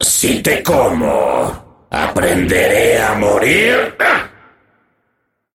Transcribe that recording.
Si te como, aprenderé a morir.